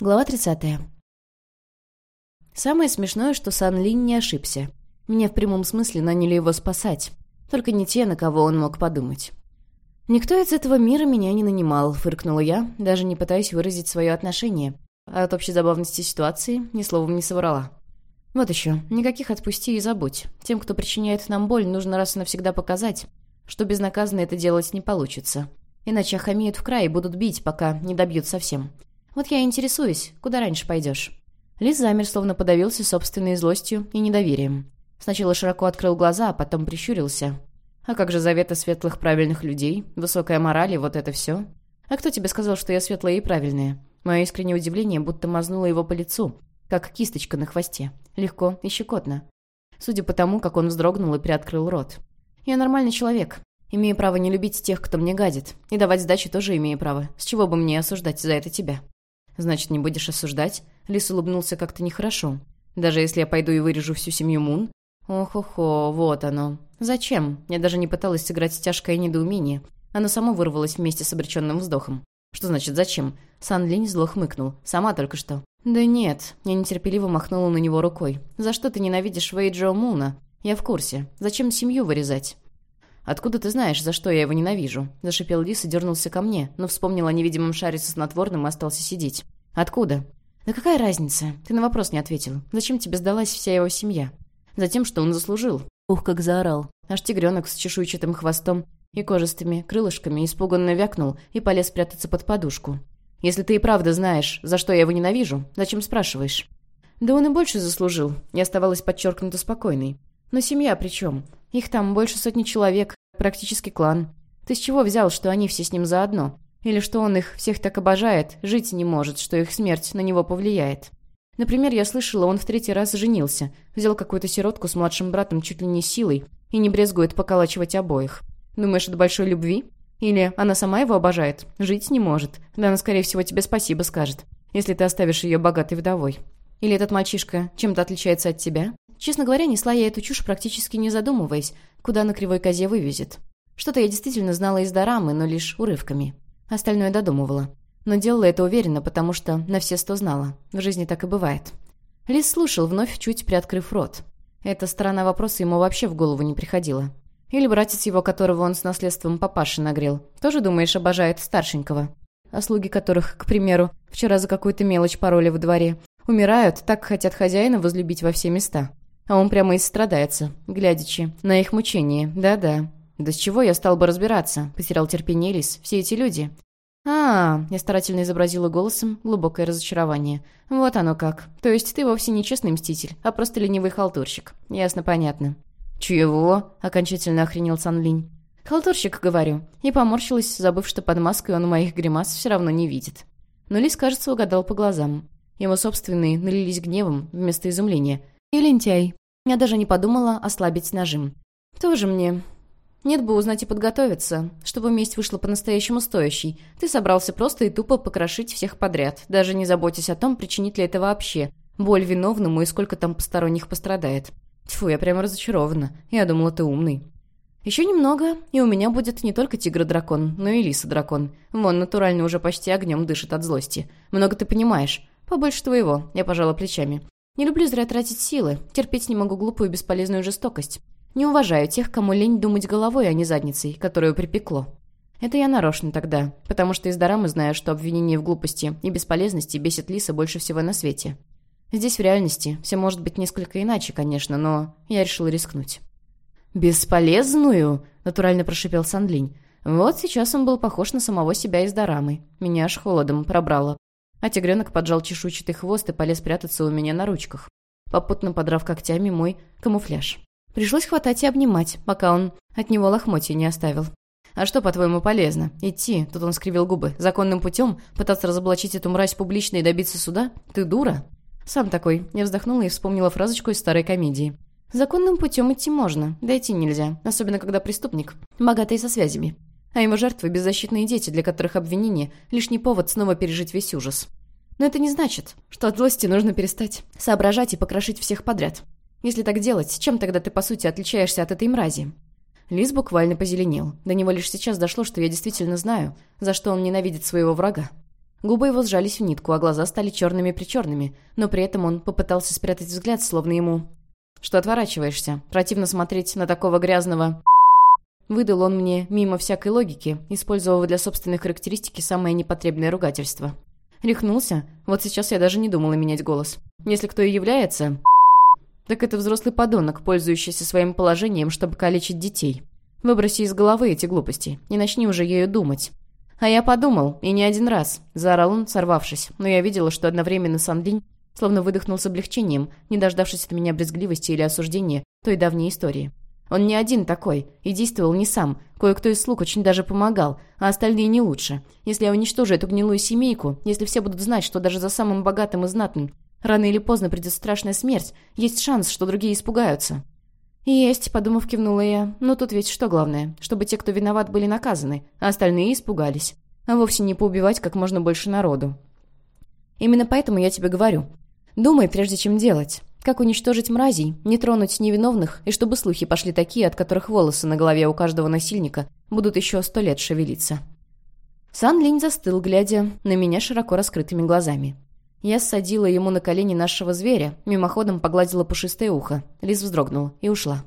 Глава 30. Самое смешное, что Сан Линь не ошибся. Меня в прямом смысле наняли его спасать. Только не те, на кого он мог подумать. «Никто из этого мира меня не нанимал», — фыркнула я, даже не пытаясь выразить свое отношение. А от общей забавности ситуации ни словом не соврала. «Вот еще. Никаких отпусти и забудь. Тем, кто причиняет нам боль, нужно раз и навсегда показать, что безнаказанно это делать не получится. Иначе охамеют в край и будут бить, пока не добьют совсем. Вот я интересуюсь, куда раньше пойдешь?» Лис замер, словно подавился собственной злостью и недоверием. Сначала широко открыл глаза, а потом прищурился. «А как же заветы светлых правильных людей? Высокая мораль и вот это все? А кто тебе сказал, что я светлая и правильная?» Мое искреннее удивление будто мазнуло его по лицу, как кисточка на хвосте. Легко и щекотно. Судя по тому, как он вздрогнул и приоткрыл рот. «Я нормальный человек. Имею право не любить тех, кто мне гадит. И давать сдачи тоже имею право. С чего бы мне осуждать за это тебя?» «Значит, не будешь осуждать?» Лис улыбнулся как-то нехорошо. «Даже если я пойду и вырежу всю семью Мун?» «Ох-охо, вот оно. Зачем?» Я даже не пыталась сыграть тяжкое недоумение. Оно само вырвалось вместе с обреченным вздохом. «Что значит зачем?» Сан Линь зло хмыкнул. «Сама только что». «Да нет». Я нетерпеливо махнула на него рукой. «За что ты ненавидишь Вэй Джо Муна?» «Я в курсе. Зачем семью вырезать?» «Откуда ты знаешь, за что я его ненавижу?» Зашипел лис и дернулся ко мне, но вспомнил о невидимом шаре со снотворным и остался сидеть. «Откуда?» «Да какая разница? Ты на вопрос не ответил. Зачем тебе сдалась вся его семья?» «Затем, что он заслужил». Ух, как заорал. Аж тигренок с чешуйчатым хвостом и кожистыми крылышками испуганно вякнул и полез прятаться под подушку. «Если ты и правда знаешь, за что я его ненавижу, зачем спрашиваешь?» «Да он и больше заслужил», и оставалась подчеркнуто спокойной. «Но семья при чем? Их там больше сотни человек, практически клан. Ты с чего взял, что они все с ним заодно? Или что он их всех так обожает, жить не может, что их смерть на него повлияет? Например, я слышала, он в третий раз женился, взял какую-то сиротку с младшим братом чуть ли не силой и не брезгует поколачивать обоих. Думаешь, от большой любви? Или она сама его обожает, жить не может? Да она, скорее всего, тебе спасибо скажет, если ты оставишь ее богатой вдовой. Или этот мальчишка чем-то отличается от тебя? Честно говоря, несла я эту чушь практически не задумываясь, куда на кривой козе вывезет. Что-то я действительно знала из дорамы, но лишь урывками. Остальное додумывала. Но делала это уверенно, потому что на все сто знала. В жизни так и бывает. Лис слушал, вновь чуть приоткрыв рот. Эта сторона вопроса ему вообще в голову не приходила. Или братец его, которого он с наследством папаши нагрел. Тоже, думаешь, обожает старшенького? А слуги которых, к примеру, вчера за какую-то мелочь пароли во дворе, умирают, так хотят хозяина возлюбить во все места. А он прямо и страдается, глядячи на их мучение. Да-да. Да с чего я стал бы разбираться? Потерял терпение Лис. Все эти люди. а, -а, -а я старательно изобразила голосом глубокое разочарование. «Вот оно как. То есть ты вовсе не честный мститель, а просто ленивый халтурщик. Ясно, понятно». «Чего?» — окончательно охренел Сан Линь. «Халтурщик, говорю». И поморщилась, забыв, что под маской он моих гримас все равно не видит. Но Лис, кажется, угадал по глазам. Его собственные налились гневом вместо изумления. «И лентяй». Я даже не подумала ослабить нажим. «Тоже мне. Нет бы узнать и подготовиться, чтобы месть вышла по-настоящему стоящей. Ты собрался просто и тупо покрошить всех подряд, даже не заботясь о том, причинит ли это вообще. Боль виновному и сколько там посторонних пострадает. Тьфу, я прямо разочарована. Я думала, ты умный. Еще немного, и у меня будет не только тигр-дракон, но и лиса-дракон. Вон, натурально уже почти огнем дышит от злости. Много ты понимаешь. Побольше твоего, я пожала плечами. Не люблю зря тратить силы, терпеть не могу глупую бесполезную жестокость. Не уважаю тех, кому лень думать головой, а не задницей, которую припекло. Это я нарочно тогда, потому что из Дорамы знаю, что обвинение в глупости и бесполезности бесит Лиса больше всего на свете. Здесь в реальности все может быть несколько иначе, конечно, но я решил рискнуть. «Бесполезную?» — натурально прошипел Сандлинь. Вот сейчас он был похож на самого себя из Дорамы. Меня аж холодом пробрало. А тигренок поджал чешуйчатый хвост и полез прятаться у меня на ручках, попутно подрав когтями мой камуфляж. Пришлось хватать и обнимать, пока он от него лохмотья не оставил. «А что, по-твоему, полезно? Идти?» Тут он скривил губы. «Законным путем? Пытаться разоблачить эту мразь публично и добиться суда? Ты дура?» «Сам такой». Я вздохнула и вспомнила фразочку из старой комедии. «Законным путем идти можно, дойти нельзя, особенно когда преступник, богатый со связями. А его жертвы – беззащитные дети, для которых обвинение – лишний повод снова пережить весь ужас. Но это не значит, что от злости нужно перестать соображать и покрошить всех подряд. Если так делать, чем тогда ты, по сути, отличаешься от этой мрази?» Лис буквально позеленел. До него лишь сейчас дошло, что я действительно знаю, за что он ненавидит своего врага. Губы его сжались в нитку, а глаза стали черными-причерными, но при этом он попытался спрятать взгляд, словно ему... «Что отворачиваешься? Противно смотреть на такого грязного...» Выдал он мне мимо всякой логики, использовав для собственной характеристики самое непотребное ругательство. Рехнулся? Вот сейчас я даже не думала менять голос. Если кто и является... Так это взрослый подонок, пользующийся своим положением, чтобы калечить детей. Выброси из головы эти глупости, не начни уже ею думать. А я подумал, и не один раз, заорал он, сорвавшись, но я видела, что одновременно Санлинь словно выдохнул с облегчением, не дождавшись от меня брезгливости или осуждения той давней истории. Он не один такой, и действовал не сам. Кое-кто из слуг очень даже помогал, а остальные не лучше. Если я уничтожу эту гнилую семейку, если все будут знать, что даже за самым богатым и знатным рано или поздно придет страшная смерть, есть шанс, что другие испугаются. «Есть», — подумав, кивнула я. «Но тут ведь что главное? Чтобы те, кто виноват, были наказаны, а остальные испугались. А вовсе не поубивать как можно больше народу. Именно поэтому я тебе говорю. Думай, прежде чем делать. Как уничтожить мразей, не тронуть невиновных, и чтобы слухи пошли такие, от которых волосы на голове у каждого насильника будут еще сто лет шевелиться. Сан Линь застыл, глядя на меня широко раскрытыми глазами. Я ссадила ему на колени нашего зверя, мимоходом погладила пушистое ухо. Лиз вздрогнул и ушла.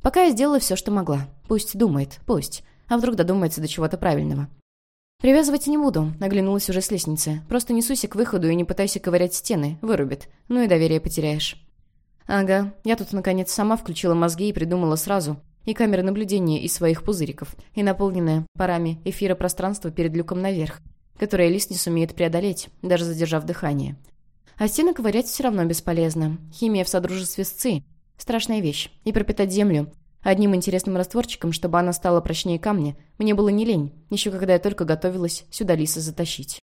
Пока я сделала все, что могла. Пусть думает, пусть. А вдруг додумается до чего-то правильного. «Привязывать не буду», — наглянулась уже с лестницы. «Просто несуйся к выходу и не пытайся ковырять стены. Вырубит. Ну и доверие потеряешь». Ага, я тут, наконец, сама включила мозги и придумала сразу. И камеры наблюдения из своих пузыриков, и наполненное парами эфира пространство перед люком наверх, которое лист не сумеет преодолеть, даже задержав дыхание. А стены ковырять все равно бесполезно. Химия в содружестве с ЦИ – страшная вещь. И пропитать землю одним интересным растворчиком, чтобы она стала прочнее камня, мне было не лень, еще когда я только готовилась сюда лиса затащить.